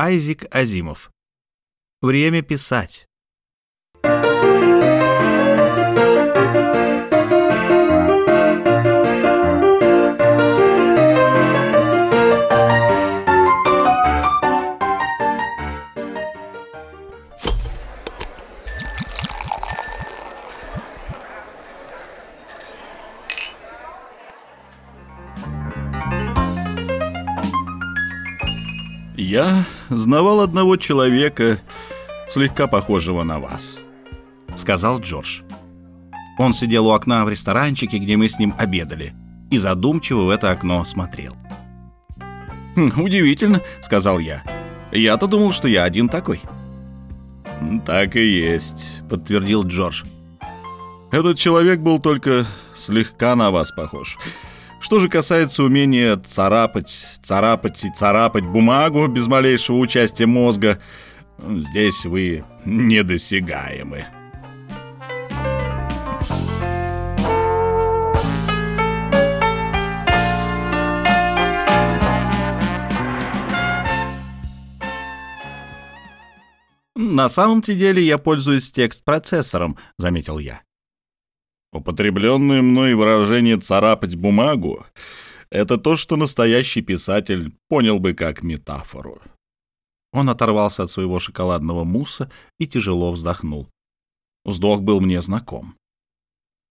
Айзик Азимов. Время писать. Я знавал одного человека, слегка похожего на вас», — сказал Джордж. Он сидел у окна в ресторанчике, где мы с ним обедали, и задумчиво в это окно смотрел. «Хм, «Удивительно», — сказал я. «Я-то думал, что я один такой». «Так и есть», — подтвердил Джордж. «Этот человек был только слегка на вас похож. Что же касается умения царапать, царапать и царапать бумагу без малейшего участия мозга, здесь вы недосягаемы. «На самом-то деле я пользуюсь текст-процессором», — заметил я. Употребленное мной выражение «царапать бумагу» — это то, что настоящий писатель понял бы как метафору. Он оторвался от своего шоколадного мусса и тяжело вздохнул. Вздох был мне знаком.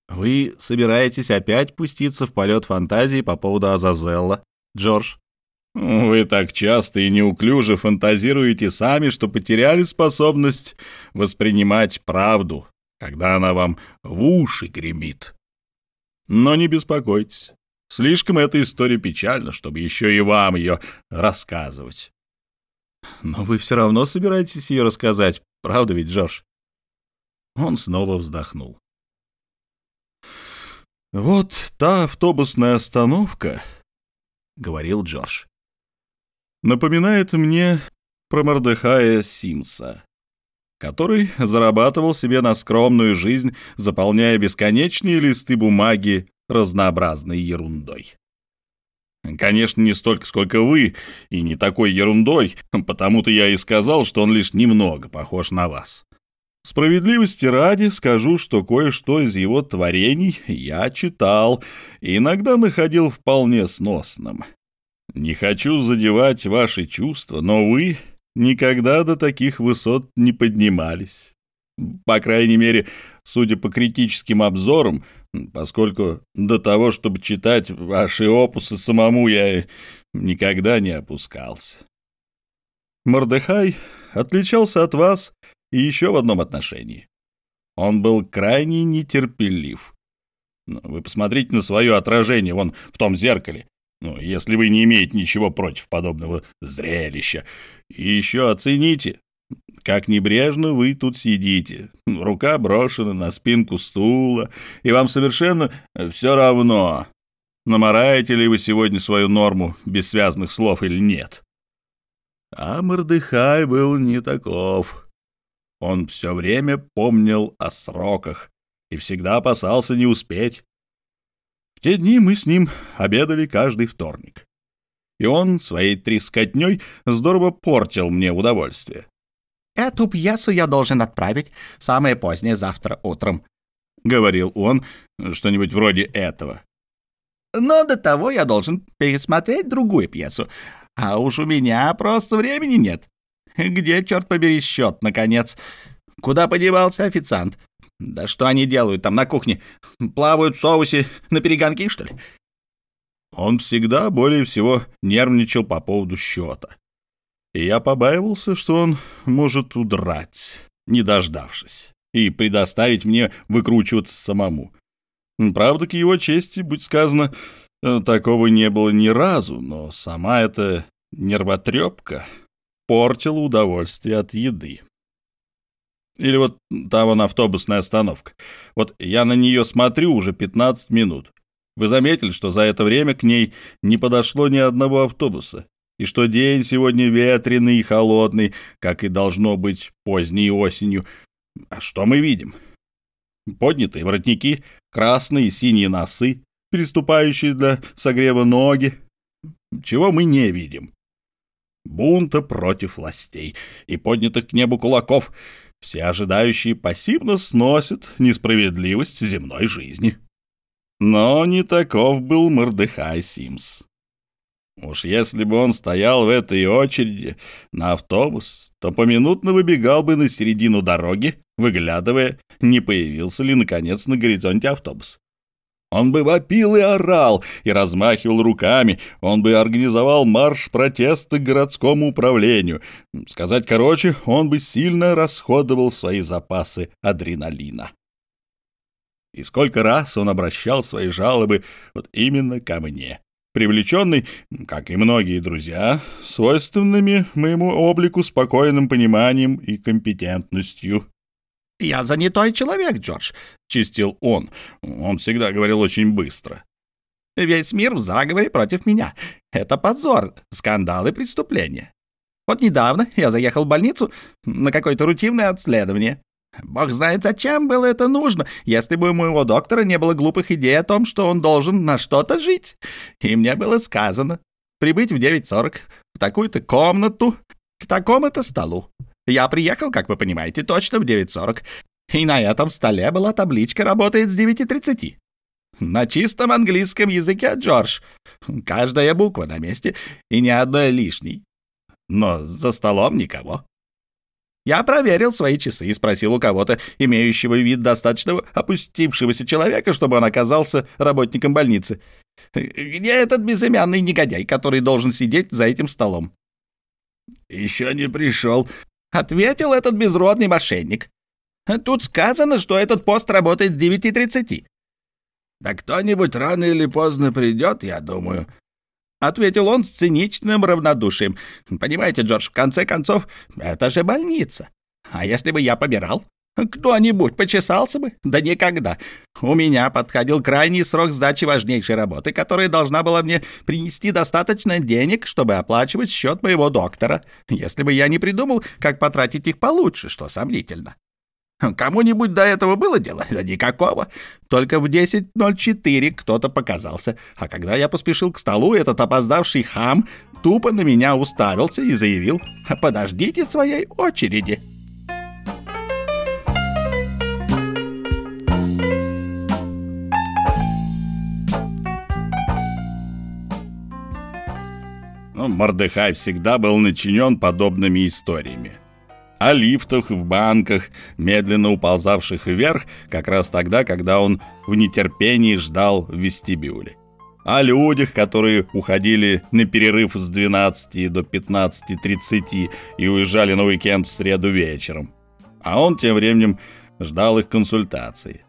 «Вы собираетесь опять пуститься в полет фантазии по поводу Азазелла, Джордж?» «Вы так часто и неуклюже фантазируете сами, что потеряли способность воспринимать правду», когда она вам в уши гремит. Но не беспокойтесь, слишком эта история печальна, чтобы еще и вам ее рассказывать. Но вы все равно собираетесь ее рассказать, правда ведь, Джордж? Он снова вздохнул. «Вот та автобусная остановка», — говорил Джордж, — «напоминает мне про Мордехая Симса который зарабатывал себе на скромную жизнь, заполняя бесконечные листы бумаги разнообразной ерундой. Конечно, не столько, сколько вы, и не такой ерундой, потому-то я и сказал, что он лишь немного похож на вас. Справедливости ради скажу, что кое-что из его творений я читал и иногда находил вполне сносным. Не хочу задевать ваши чувства, но вы никогда до таких высот не поднимались. По крайней мере, судя по критическим обзорам, поскольку до того, чтобы читать ваши опусы самому, я никогда не опускался. Мордехай отличался от вас и еще в одном отношении. Он был крайне нетерпелив. Вы посмотрите на свое отражение вон в том зеркале. Ну, если вы не имеете ничего против подобного зрелища. И еще оцените, как небрежно вы тут сидите. Рука брошена на спинку стула, и вам совершенно все равно, намораете ли вы сегодня свою норму без связанных слов или нет. А Мордыхай был не таков. Он все время помнил о сроках и всегда опасался не успеть. В те дни мы с ним обедали каждый вторник. И он своей трескотней здорово портил мне удовольствие. «Эту пьесу я должен отправить самое позднее завтра утром», — говорил он, что-нибудь вроде этого. «Но до того я должен пересмотреть другую пьесу, а уж у меня просто времени нет. Где, черт побери, счет, наконец? Куда подевался официант? Да что они делают там на кухне? Плавают в соусе на перегонки, что ли? Он всегда более всего нервничал по поводу счета. И я побаивался, что он может удрать, не дождавшись, и предоставить мне выкручиваться самому. Правда, к его чести, будь сказано, э, такого не было ни разу, но сама эта нервотрепка портила удовольствие от еды. Или вот та вон автобусная остановка. Вот я на нее смотрю уже 15 минут. Вы заметили, что за это время к ней не подошло ни одного автобуса? И что день сегодня ветреный и холодный, как и должно быть поздней осенью. А что мы видим? Поднятые воротники, красные и синие носы, переступающие для согрева ноги. Чего мы не видим? бунта против властей и поднятых к небу кулаков. Все ожидающие пассивно сносят несправедливость земной жизни. Но не таков был Мордыхай Симс. Уж если бы он стоял в этой очереди на автобус, то поминутно выбегал бы на середину дороги, выглядывая, не появился ли, наконец, на горизонте автобус. Он бы вопил и орал, и размахивал руками, он бы организовал марш протеста к городскому управлению. Сказать короче, он бы сильно расходовал свои запасы адреналина. И сколько раз он обращал свои жалобы вот именно ко мне, привлеченный, как и многие друзья, свойственными моему облику спокойным пониманием и компетентностью. «Я занятой человек, Джордж», — чистил он. Он всегда говорил очень быстро. «Весь мир в заговоре против меня. Это позор, скандал и преступление. Вот недавно я заехал в больницу на какое-то рутинное обследование. Бог знает, зачем было это нужно, если бы у моего доктора не было глупых идей о том, что он должен на что-то жить. И мне было сказано прибыть в 9.40 в такую-то комнату к такому-то столу. Я приехал, как вы понимаете, точно в 9.40, и на этом столе была табличка «Работает с 9.30». На чистом английском языке, Джордж. Каждая буква на месте и ни одной лишней. Но за столом никого. Я проверил свои часы и спросил у кого-то, имеющего вид достаточно опустившегося человека, чтобы он оказался работником больницы. Где этот безымянный негодяй, который должен сидеть за этим столом? «Еще не пришел», — ответил этот безродный мошенник. «Тут сказано, что этот пост работает с 9.30». «Да кто-нибудь рано или поздно придет, я думаю», — ответил он с циничным равнодушием. «Понимаете, Джордж, в конце концов, это же больница. А если бы я побирал, кто-нибудь почесался бы? Да никогда. У меня подходил крайний срок сдачи важнейшей работы, которая должна была мне принести достаточно денег, чтобы оплачивать счет моего доктора, если бы я не придумал, как потратить их получше, что сомнительно. Кому-нибудь до этого было дело? Да никакого. Только в 10.04 кто-то показался. А когда я поспешил к столу, этот опоздавший хам тупо на меня уставился и заявил «Подождите своей очереди». Мордыхай всегда был начинен подобными историями. О лифтах в банках, медленно уползавших вверх, как раз тогда, когда он в нетерпении ждал в вестибюле. О людях, которые уходили на перерыв с 12 до 15.30 и уезжали на уикенд в среду вечером. А он тем временем ждал их консультации.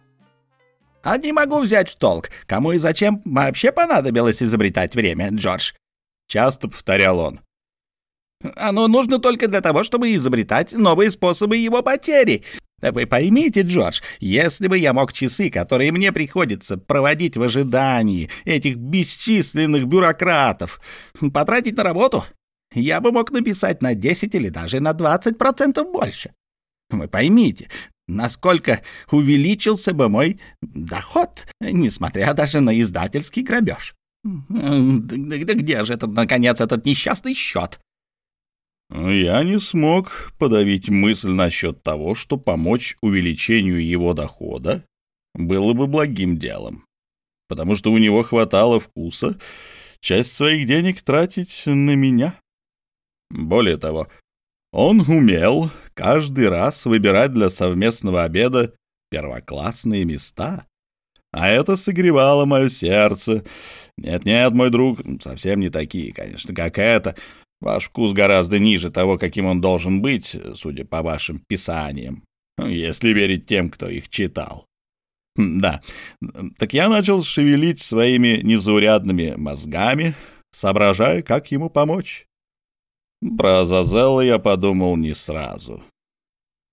«А не могу взять в толк, кому и зачем вообще понадобилось изобретать время, Джордж?» Часто повторял он. «Оно нужно только для того, чтобы изобретать новые способы его потери. Вы поймите, Джордж, если бы я мог часы, которые мне приходится проводить в ожидании этих бесчисленных бюрократов, потратить на работу, я бы мог написать на 10 или даже на 20% больше. Вы поймите, насколько увеличился бы мой доход, несмотря даже на издательский грабеж. Да где же этот, наконец, этот несчастный счет? Я не смог подавить мысль насчет того, что помочь увеличению его дохода было бы благим делом, потому что у него хватало вкуса часть своих денег тратить на меня. Более того, он умел каждый раз выбирать для совместного обеда первоклассные места, а это согревало мое сердце. Нет-нет, мой друг, совсем не такие, конечно, как это. Ваш вкус гораздо ниже того, каким он должен быть, судя по вашим писаниям, если верить тем, кто их читал. Да, так я начал шевелить своими незаурядными мозгами, соображая, как ему помочь. Про Азазелла я подумал не сразу.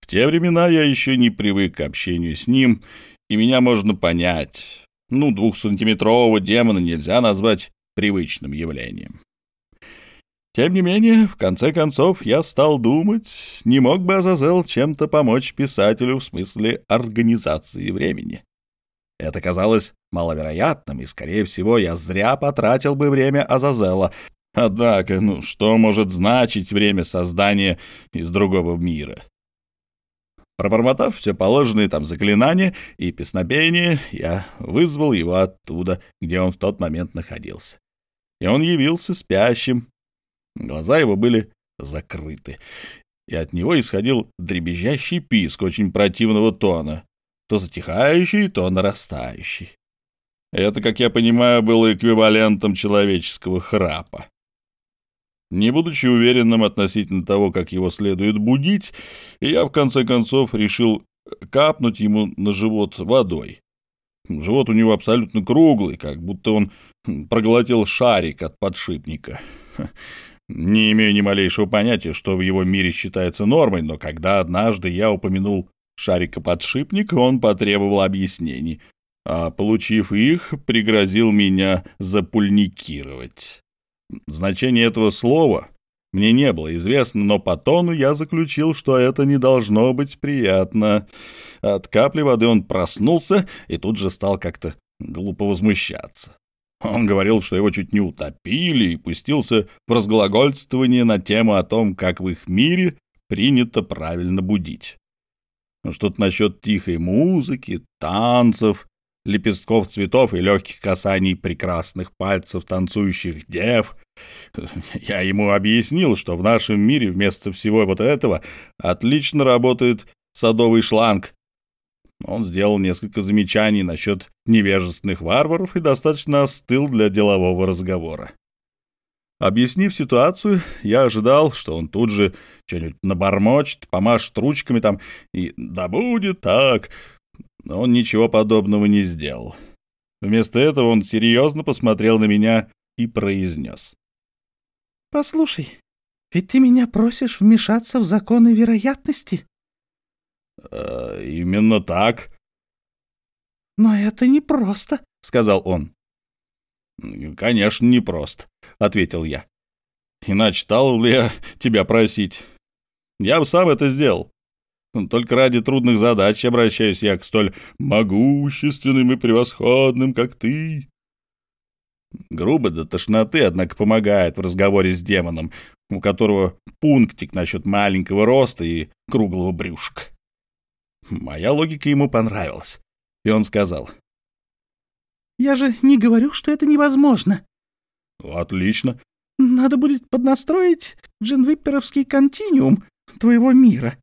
В те времена я еще не привык к общению с ним и меня можно понять. Ну, двухсантиметрового демона нельзя назвать привычным явлением. Тем не менее, в конце концов, я стал думать, не мог бы Азазел чем-то помочь писателю в смысле организации времени. Это казалось маловероятным, и, скорее всего, я зря потратил бы время Азазела. Однако, ну, что может значить время создания из другого мира? Пробормотав все положенные там заклинания и песнопения, я вызвал его оттуда, где он в тот момент находился. И он явился спящим. Глаза его были закрыты, и от него исходил дребезжащий писк очень противного тона, то затихающий, то нарастающий. Это, как я понимаю, было эквивалентом человеческого храпа. Не будучи уверенным относительно того, как его следует будить, я в конце концов решил капнуть ему на живот водой. Живот у него абсолютно круглый, как будто он проглотил шарик от подшипника. Не имею ни малейшего понятия, что в его мире считается нормой, но когда однажды я упомянул шарика-подшипника, он потребовал объяснений, а, получив их, пригрозил меня запульникировать. Значение этого слова мне не было известно, но по тону я заключил, что это не должно быть приятно. От капли воды он проснулся и тут же стал как-то глупо возмущаться. Он говорил, что его чуть не утопили, и пустился в разглагольствование на тему о том, как в их мире принято правильно будить. Что-то насчет тихой музыки, танцев, лепестков цветов и легких касаний прекрасных пальцев танцующих дев. Я ему объяснил, что в нашем мире вместо всего вот этого отлично работает садовый шланг. Он сделал несколько замечаний насчет невежественных варваров и достаточно остыл для делового разговора. Объяснив ситуацию, я ожидал, что он тут же что-нибудь набормочет, помашет ручками там и «да будет так», но он ничего подобного не сделал. Вместо этого он серьезно посмотрел на меня и произнес. «Послушай, ведь ты меня просишь вмешаться в законы вероятности?» «Э, «Именно так». «Но это непросто», — сказал он. «Конечно, непросто», — ответил я. «Иначе стал ли я тебя просить? Я бы сам это сделал. Только ради трудных задач обращаюсь я к столь могущественным и превосходным, как ты. Грубо до тошноты, однако помогает в разговоре с демоном, у которого пунктик насчет маленького роста и круглого брюшка. Моя логика ему понравилась, и он сказал. «Я же не говорю, что это невозможно». «Отлично». «Надо будет поднастроить джинвипперовский континуум твоего мира».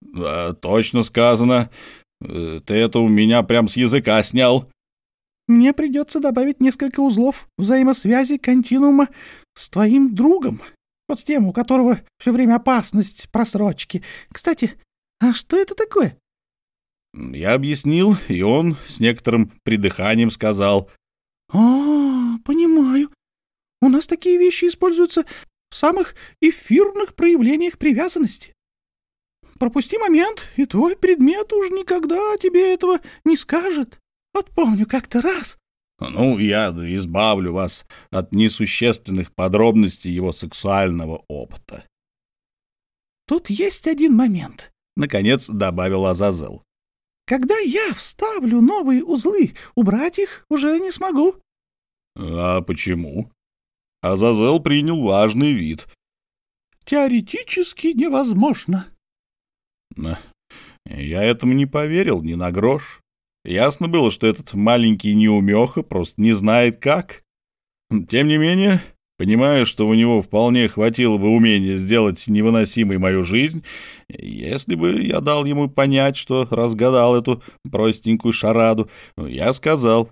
Да, точно сказано. Э, ты это у меня прям с языка снял. Мне придется добавить несколько узлов взаимосвязи континуума с твоим другом. Вот с тем, у которого все время опасность просрочки. Кстати, а что это такое? Я объяснил, и он с некоторым придыханием сказал. «А, понимаю. У нас такие вещи используются в самых эфирных проявлениях привязанности. Пропусти момент, и твой предмет уж никогда тебе этого не скажет. Вот помню как-то раз. Ну, я избавлю вас от несущественных подробностей его сексуального опыта. Тут есть один момент, — наконец добавил Азазел. Когда я вставлю новые узлы, убрать их уже не смогу. А почему? Азазел принял важный вид. Теоретически невозможно. Я этому не поверил ни на грош. Ясно было, что этот маленький неумеха просто не знает как. Тем не менее, понимая, что у него вполне хватило бы умения сделать невыносимой мою жизнь, если бы я дал ему понять, что разгадал эту простенькую шараду, я сказал,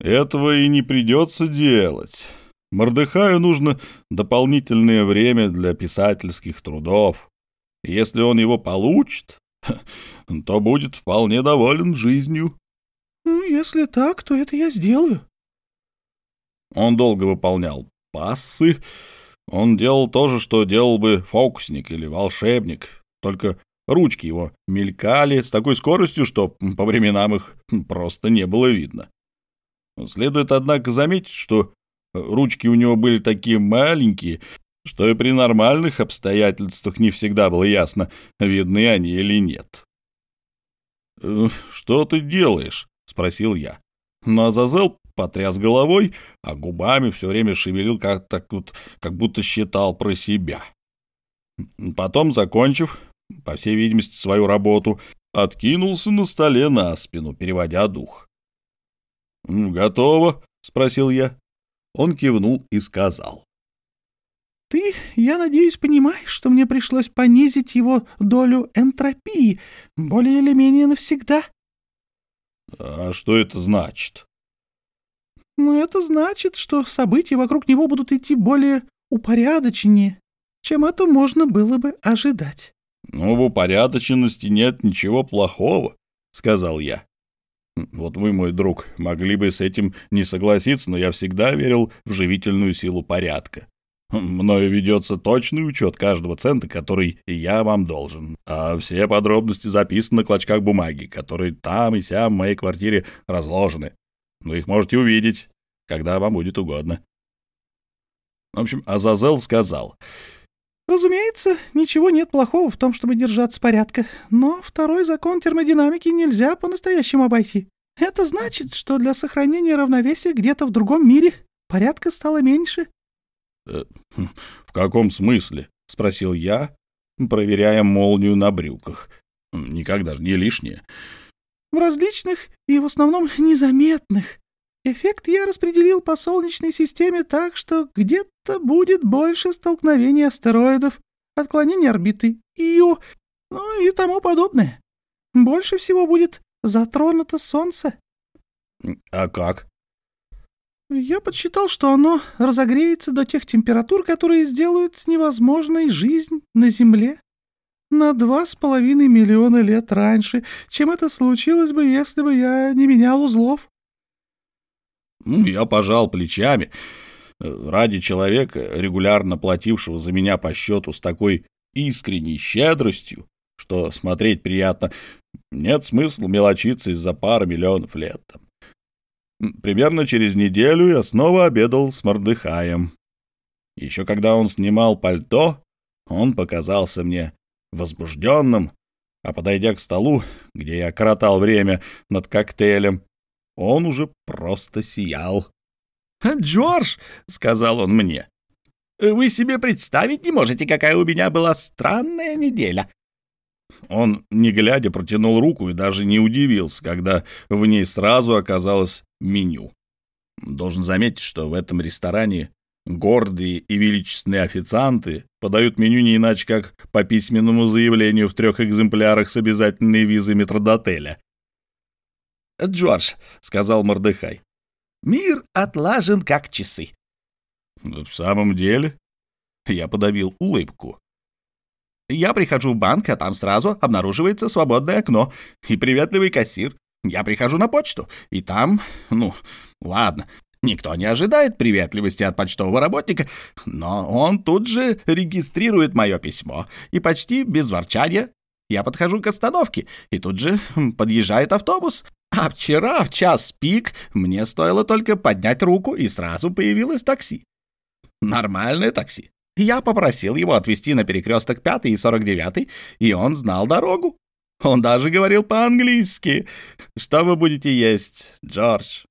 этого и не придется делать. Мордыхаю нужно дополнительное время для писательских трудов. Если он его получит, то будет вполне доволен жизнью. Ну, если так, то это я сделаю. Он долго выполнял пассы. Он делал то же, что делал бы фокусник или волшебник, только ручки его мелькали с такой скоростью, что по временам их просто не было видно. Следует, однако, заметить, что ручки у него были такие маленькие, что и при нормальных обстоятельствах не всегда было ясно, видны они или нет. «Э, «Что ты делаешь?» — спросил я. Но Азазел потряс головой, а губами все время шевелил, как, так вот, как будто считал про себя. Потом, закончив, по всей видимости, свою работу, откинулся на столе на спину, переводя дух. «Готово?» — спросил я. Он кивнул и сказал. «Ты, я надеюсь, понимаешь, что мне пришлось понизить его долю энтропии более или менее навсегда?» «А что это значит?» «Ну, это значит, что события вокруг него будут идти более упорядоченнее, чем это можно было бы ожидать». «Ну, в упорядоченности нет ничего плохого», — сказал я. Вот вы, мой друг, могли бы с этим не согласиться, но я всегда верил в живительную силу порядка. Мною ведется точный учет каждого цента, который я вам должен, а все подробности записаны на клочках бумаги, которые там и сям в моей квартире разложены. Вы их можете увидеть, когда вам будет угодно. В общем, Азазел сказал... Разумеется, ничего нет плохого в том, чтобы держаться порядка, но второй закон термодинамики нельзя по-настоящему обойти. Это значит, что для сохранения равновесия где-то в другом мире порядка стало меньше. Э, «В каком смысле?» — спросил я, проверяя молнию на брюках. «Никогда же не лишнее». «В различных и в основном незаметных. Эффект я распределил по Солнечной системе так, что где-то будет больше столкновений астероидов, отклонений орбиты Ио, ну и тому подобное. Больше всего будет затронуто Солнце». «А как?» Я подсчитал, что оно разогреется до тех температур, которые сделают невозможной жизнь на Земле на два с половиной миллиона лет раньше, чем это случилось бы, если бы я не менял узлов. Ну, я пожал плечами. Ради человека, регулярно платившего за меня по счету с такой искренней щедростью, что смотреть приятно, нет смысла мелочиться из-за пары миллионов лет. Примерно через неделю я снова обедал с Мордыхаем. Еще когда он снимал пальто, он показался мне возбужденным, а подойдя к столу, где я коротал время над коктейлем, он уже просто сиял. «Джордж», — сказал он мне, — «вы себе представить не можете, какая у меня была странная неделя. Он, не глядя, протянул руку и даже не удивился, когда в ней сразу оказалось меню. Должен заметить, что в этом ресторане гордые и величественные официанты подают меню не иначе, как по письменному заявлению в трех экземплярах с обязательной визой метродотеля. «Джордж», — сказал Мордыхай, — «мир отлажен как часы». «В самом деле?» Я подавил улыбку. Я прихожу в банк, а там сразу обнаруживается свободное окно и приветливый кассир. Я прихожу на почту, и там, ну, ладно, никто не ожидает приветливости от почтового работника, но он тут же регистрирует мое письмо, и почти без ворчания я подхожу к остановке, и тут же подъезжает автобус. А вчера в час пик мне стоило только поднять руку, и сразу появилось такси. Нормальное такси. Я попросил его отвезти на перекресток 5 и 49, и он знал дорогу. Он даже говорил по-английски. Что вы будете есть, Джордж?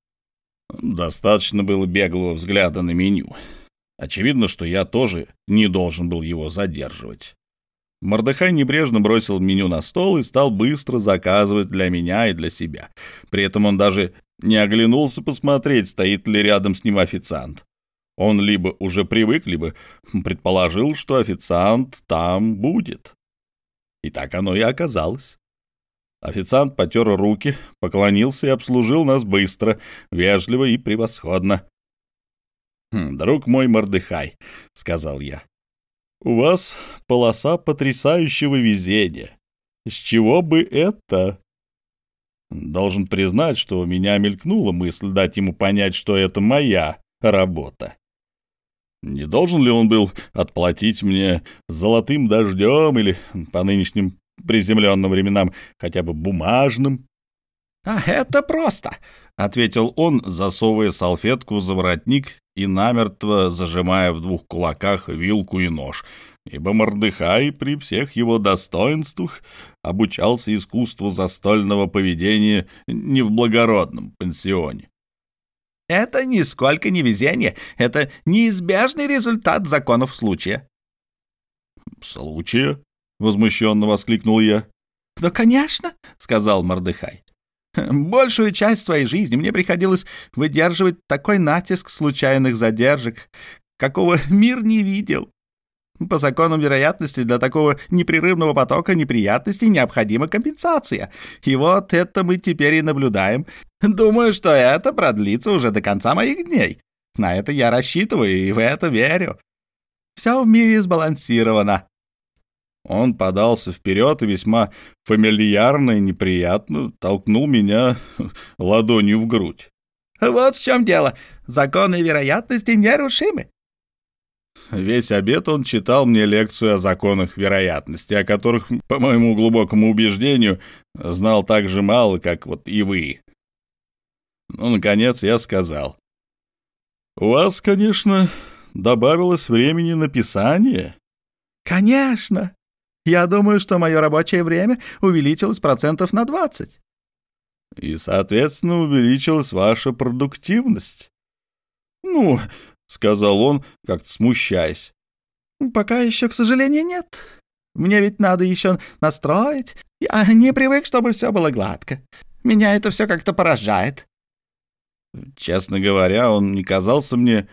Достаточно было беглого взгляда на меню. Очевидно, что я тоже не должен был его задерживать. Мордыхай небрежно бросил меню на стол и стал быстро заказывать для меня и для себя. При этом он даже не оглянулся посмотреть, стоит ли рядом с ним официант. Он либо уже привык, либо предположил, что официант там будет. И так оно и оказалось. Официант потер руки, поклонился и обслужил нас быстро, вежливо и превосходно. «Хм, «Друг мой Мордыхай», — сказал я, — «у вас полоса потрясающего везения. С чего бы это?» Должен признать, что у меня мелькнула мысль дать ему понять, что это моя работа. Не должен ли он был отплатить мне золотым дождем или, по нынешним приземленным временам, хотя бы бумажным? — А это просто, — ответил он, засовывая салфетку за воротник и намертво зажимая в двух кулаках вилку и нож, ибо Мордыхай при всех его достоинствах обучался искусству застольного поведения не в благородном пансионе. Это нисколько не везение, это неизбежный результат законов случая. «Случая?» — возмущенно воскликнул я. «Ну, конечно», — сказал Мордыхай. «Большую часть своей жизни мне приходилось выдерживать такой натиск случайных задержек, какого мир не видел. По законам вероятности для такого непрерывного потока неприятностей необходима компенсация. И вот это мы теперь и наблюдаем. Думаю, что это продлится уже до конца моих дней. На это я рассчитываю и в это верю. Все в мире сбалансировано. Он подался вперед и весьма фамильярно и неприятно толкнул меня ладонью в грудь. «Вот в чем дело. Законы вероятности нерушимы. Весь обед он читал мне лекцию о законах вероятности, о которых, по моему глубокому убеждению, знал так же мало, как вот и вы. Ну, наконец, я сказал. «У вас, конечно, добавилось времени на писание?» «Конечно. Я думаю, что мое рабочее время увеличилось процентов на 20. «И, соответственно, увеличилась ваша продуктивность?» «Ну, — сказал он, как-то смущаясь. «Пока еще, к сожалению, нет. Мне ведь надо еще настроить. Я не привык, чтобы все было гладко. Меня это все как-то поражает». Честно говоря, он не казался мне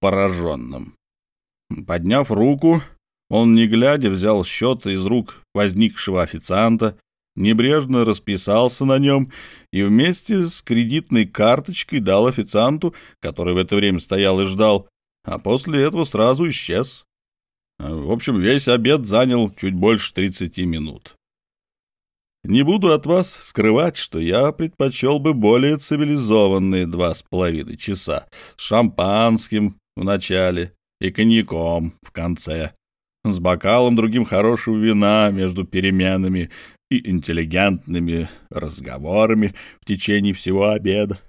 пораженным. Подняв руку, он, не глядя, взял счет из рук возникшего официанта, небрежно расписался на нем и вместе с кредитной карточкой дал официанту, который в это время стоял и ждал, а после этого сразу исчез. В общем, весь обед занял чуть больше 30 минут. Не буду от вас скрывать, что я предпочел бы более цивилизованные два с половиной часа с шампанским в начале и коньяком в конце, с бокалом другим хорошего вина между переменами и интеллигентными разговорами в течение всего обеда.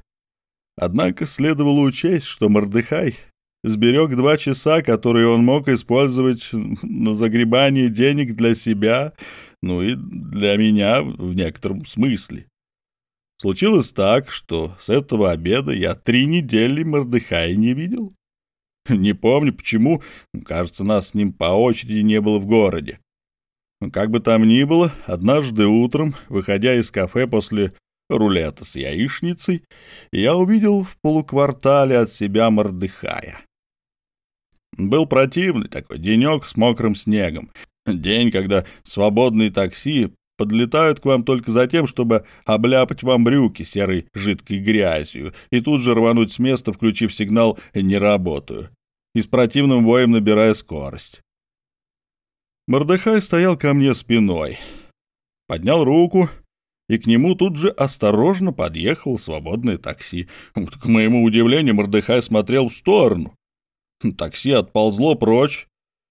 Однако следовало учесть, что Мордыхай сберег два часа, которые он мог использовать на загребание денег для себя, ну и для меня в некотором смысле. Случилось так, что с этого обеда я три недели Мордыхая не видел. Не помню почему, кажется, нас с ним по очереди не было в городе. Как бы там ни было, однажды утром, выходя из кафе после рулета с яичницей, я увидел в полуквартале от себя Мордыхая. Был противный такой денек с мокрым снегом. День, когда свободные такси подлетают к вам только за тем, чтобы обляпать вам брюки серой жидкой грязью и тут же рвануть с места, включив сигнал «не работаю» и с противным воем набирая скорость. Мордыхай стоял ко мне спиной, поднял руку, и к нему тут же осторожно подъехало свободное такси. К моему удивлению, Мордыхай смотрел в сторону. Такси отползло прочь,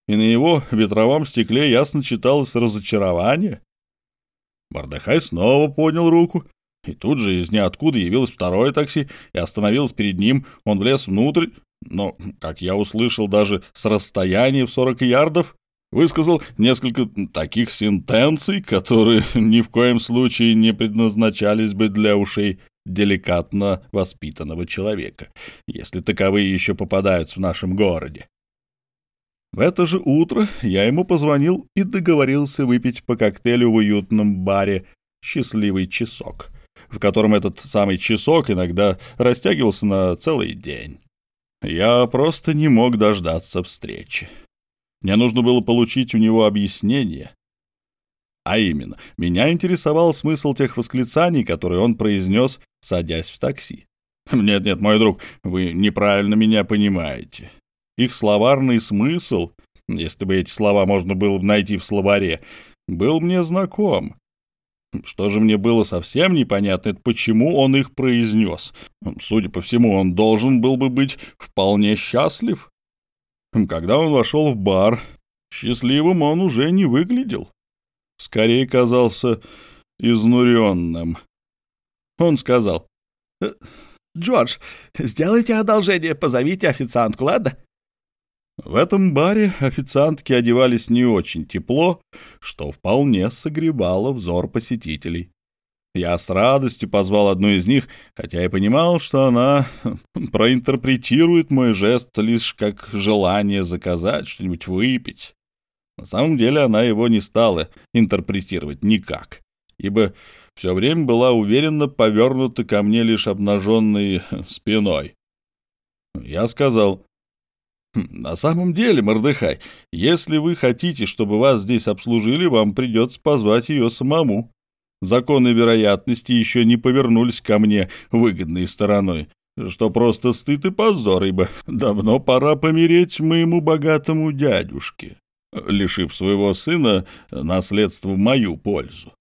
и на его ветровом стекле ясно читалось разочарование. Мордыхай снова поднял руку, и тут же из ниоткуда явилось второе такси и остановилось перед ним. Он влез внутрь, но, как я услышал, даже с расстояния в 40 ярдов, высказал несколько таких сентенций, которые ни в коем случае не предназначались бы для ушей деликатно воспитанного человека, если таковые еще попадаются в нашем городе. В это же утро я ему позвонил и договорился выпить по коктейлю в уютном баре «Счастливый часок», в котором этот самый часок иногда растягивался на целый день. Я просто не мог дождаться встречи. Мне нужно было получить у него объяснение. А именно, меня интересовал смысл тех восклицаний, которые он произнес, садясь в такси. Нет-нет, мой друг, вы неправильно меня понимаете. Их словарный смысл, если бы эти слова можно было найти в словаре, был мне знаком. Что же мне было совсем непонятно, это почему он их произнес. Судя по всему, он должен был бы быть вполне счастлив. Когда он вошел в бар, счастливым он уже не выглядел. Скорее казался изнуренным. Он сказал, «Э, «Джордж, сделайте одолжение, позовите официантку, ладно?» В этом баре официантки одевались не очень тепло, что вполне согревало взор посетителей. Я с радостью позвал одну из них, хотя и понимал, что она проинтерпретирует мой жест лишь как желание заказать что-нибудь выпить. На самом деле она его не стала интерпретировать никак, ибо все время была уверенно повернута ко мне лишь обнаженной спиной. Я сказал, «Хм, «На самом деле, Мордыхай, если вы хотите, чтобы вас здесь обслужили, вам придется позвать ее самому. Законы вероятности еще не повернулись ко мне выгодной стороной, что просто стыд и позор, ибо давно пора помереть моему богатому дядюшке, лишив своего сына наследства в мою пользу.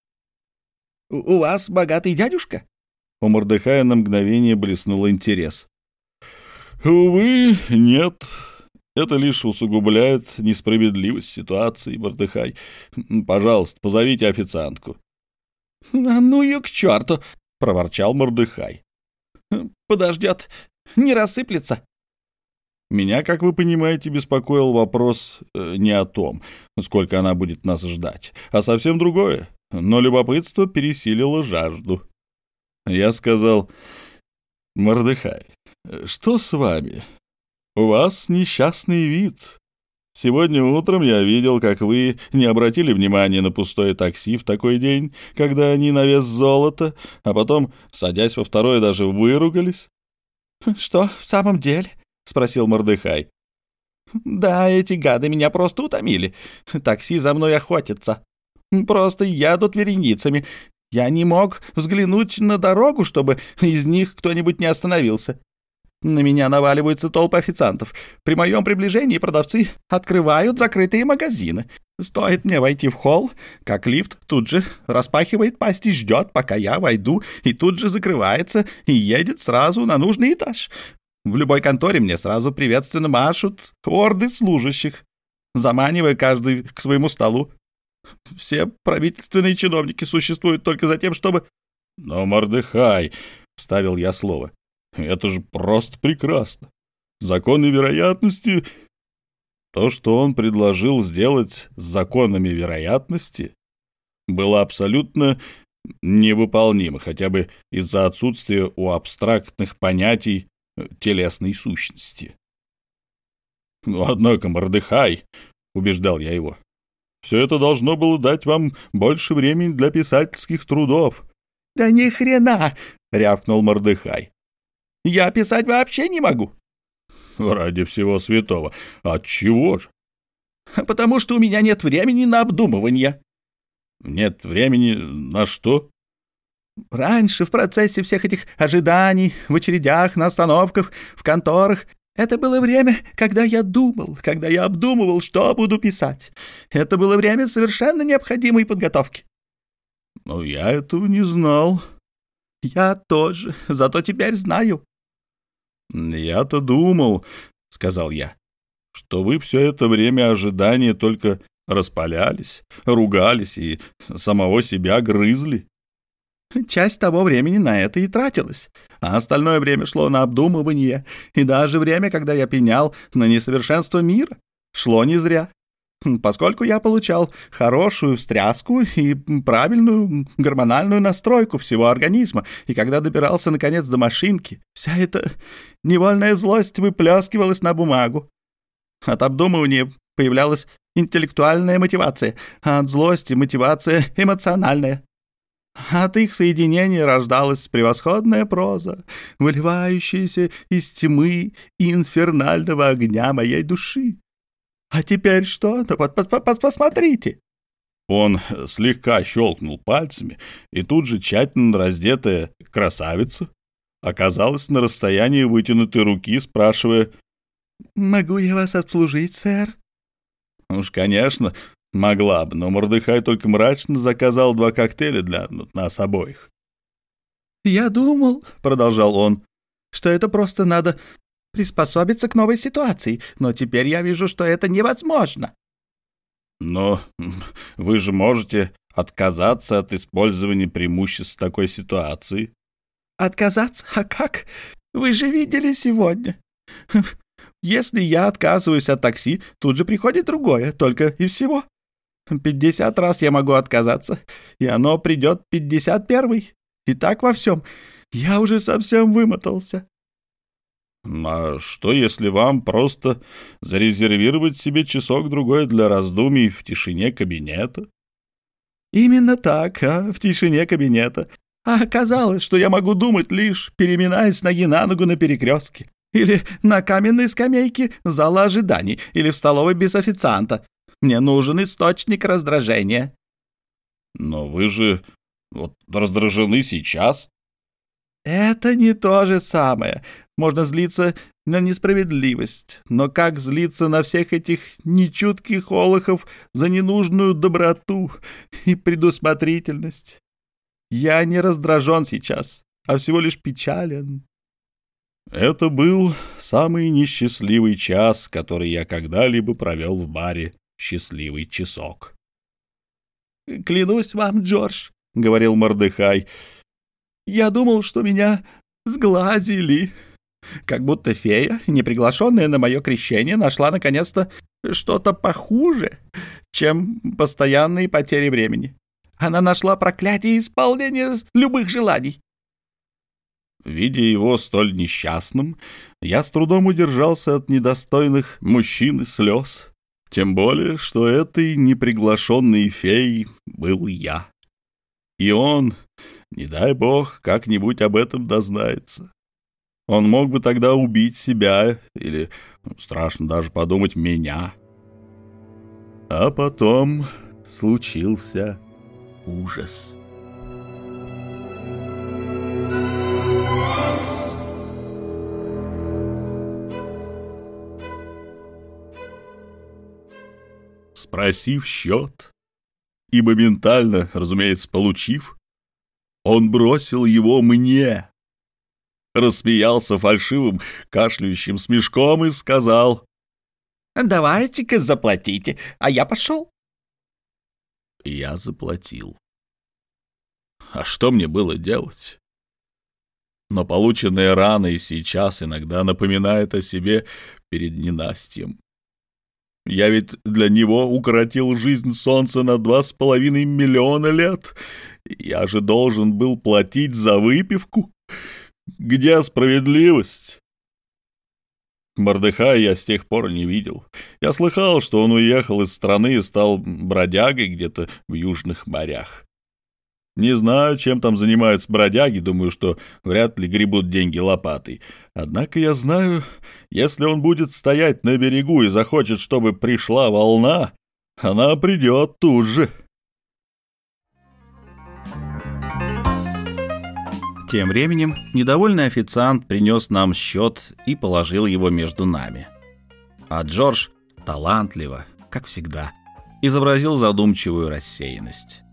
— У вас богатый дядюшка? У Мордыхая на мгновение блеснул интерес. — Увы, нет. Это лишь усугубляет несправедливость ситуации, Мордыхай. Пожалуйста, позовите официантку. «А ну ее к черту!» — проворчал Мордыхай. «Подождет, не рассыплется». Меня, как вы понимаете, беспокоил вопрос э, не о том, сколько она будет нас ждать, а совсем другое. Но любопытство пересилило жажду. Я сказал, «Мордыхай, что с вами? У вас несчастный вид. Сегодня утром я видел, как вы не обратили внимания на пустое такси в такой день, когда они на вес золота, а потом, садясь во второе, даже выругались. — Что, в самом деле? — спросил Мордыхай. — Да, эти гады меня просто утомили. Такси за мной охотятся. Просто едут вереницами. Я не мог взглянуть на дорогу, чтобы из них кто-нибудь не остановился. На меня наваливаются толпы официантов. При моем приближении продавцы открывают закрытые магазины. Стоит мне войти в холл, как лифт тут же распахивает пасть и ждет, пока я войду, и тут же закрывается и едет сразу на нужный этаж. В любой конторе мне сразу приветственно машут орды служащих, заманивая каждый к своему столу. Все правительственные чиновники существуют только за тем, чтобы... — Но, Мордыхай, — вставил я слово, это же просто прекрасно. Законы вероятности... То, что он предложил сделать с законами вероятности, было абсолютно невыполнимо, хотя бы из-за отсутствия у абстрактных понятий э, телесной сущности. «Ну, однако, Мордыхай», — убеждал я его, — «все это должно было дать вам больше времени для писательских трудов». «Да ни хрена!» — рявкнул Мордыхай. Я писать вообще не могу. Ради всего святого. От чего же? Потому что у меня нет времени на обдумывание. Нет времени на что? Раньше, в процессе всех этих ожиданий, в очередях, на остановках, в конторах, это было время, когда я думал, когда я обдумывал, что буду писать. Это было время совершенно необходимой подготовки. Но я этого не знал. Я тоже, зато теперь знаю. «Я-то думал», — сказал я, — «что вы все это время ожидания только распалялись, ругались и самого себя грызли». Часть того времени на это и тратилась, а остальное время шло на обдумывание, и даже время, когда я пенял на несовершенство мира, шло не зря поскольку я получал хорошую встряску и правильную гормональную настройку всего организма, и когда добирался, наконец, до машинки, вся эта невольная злость выплескивалась на бумагу. От обдумывания появлялась интеллектуальная мотивация, а от злости мотивация эмоциональная. От их соединения рождалась превосходная проза, выливающаяся из тьмы инфернального огня моей души. А теперь что? Да посмотрите. Он слегка щелкнул пальцами, и тут же тщательно раздетая красавица оказалась на расстоянии вытянутой руки, спрашивая «Могу я вас обслужить, сэр?» Уж, конечно, могла бы, но Мордыхай только мрачно заказал два коктейля для нас обоих. «Я думал», — продолжал он, — «что это просто надо приспособиться к новой ситуации, но теперь я вижу, что это невозможно». «Но вы же можете отказаться от использования преимуществ такой ситуации». «Отказаться? А как? Вы же видели сегодня. Если я отказываюсь от такси, тут же приходит другое, только и всего. Пятьдесят раз я могу отказаться, и оно придет пятьдесят первый. И так во всем. Я уже совсем вымотался. А что, если вам просто зарезервировать себе часок-другой для раздумий в тишине кабинета? Именно так, а, в тишине кабинета. А оказалось, что я могу думать лишь, переминаясь ноги на ногу на перекрестке. Или на каменной скамейке зала ожиданий, или в столовой без официанта. Мне нужен источник раздражения. Но вы же вот раздражены сейчас. Это не то же самое. Можно злиться на несправедливость, но как злиться на всех этих нечутких олохов за ненужную доброту и предусмотрительность? Я не раздражен сейчас, а всего лишь печален. Это был самый несчастливый час, который я когда-либо провел в баре «Счастливый часок». «Клянусь вам, Джордж», — говорил Мордыхай, — «я думал, что меня сглазили». Как будто фея, не приглашенная на мое крещение, нашла наконец-то что-то похуже, чем постоянные потери времени. Она нашла проклятие исполнения любых желаний. Видя его столь несчастным, я с трудом удержался от недостойных мужчин и слез. Тем более, что этой неприглашенной феей был я. И он, не дай бог, как-нибудь об этом дознается. Он мог бы тогда убить себя или, ну, страшно даже подумать, меня. А потом случился ужас. Спросив счет и моментально, разумеется, получив, он бросил его мне рассмеялся фальшивым, кашляющим смешком и сказал «Давайте-ка заплатите, а я пошел». Я заплатил. А что мне было делать? Но полученная рана и сейчас иногда напоминает о себе перед ненастьем. Я ведь для него укоротил жизнь солнца на два с половиной миллиона лет. Я же должен был платить за выпивку. Где справедливость? Мордыхая я с тех пор не видел. Я слыхал, что он уехал из страны и стал бродягой где-то в южных морях. Не знаю, чем там занимаются бродяги, думаю, что вряд ли гребут деньги лопатой. Однако я знаю, если он будет стоять на берегу и захочет, чтобы пришла волна, она придет тут же. Тем временем недовольный официант принес нам счет и положил его между нами. А Джордж талантливо, как всегда, изобразил задумчивую рассеянность.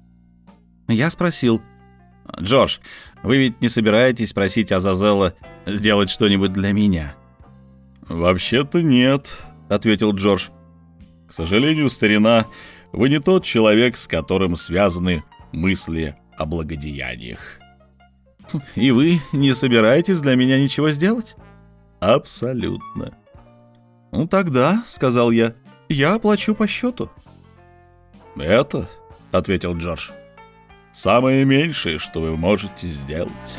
Я спросил, «Джордж, вы ведь не собираетесь просить Азазела сделать что-нибудь для меня?» «Вообще-то нет», — ответил Джордж. «К сожалению, старина, вы не тот человек, с которым связаны мысли о благодеяниях». И вы не собираетесь для меня ничего сделать? Абсолютно. Ну тогда, сказал я, я оплачу по счету. Это, ответил Джордж, самое меньшее, что вы можете сделать.